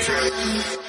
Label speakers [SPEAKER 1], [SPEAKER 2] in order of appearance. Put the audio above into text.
[SPEAKER 1] different.